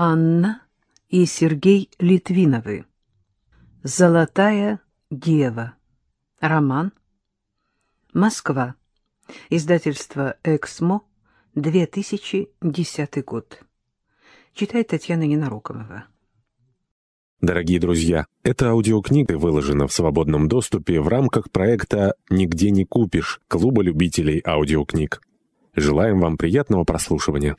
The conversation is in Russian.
Анна и Сергей Литвиновы. «Золотая дева». Роман. Москва. Издательство «Эксмо», 2010 год. Читает Татьяна Ненарокомова. Дорогие друзья, эта аудиокнига выложена в свободном доступе в рамках проекта «Нигде не купишь» Клуба любителей аудиокниг. Желаем вам приятного прослушивания.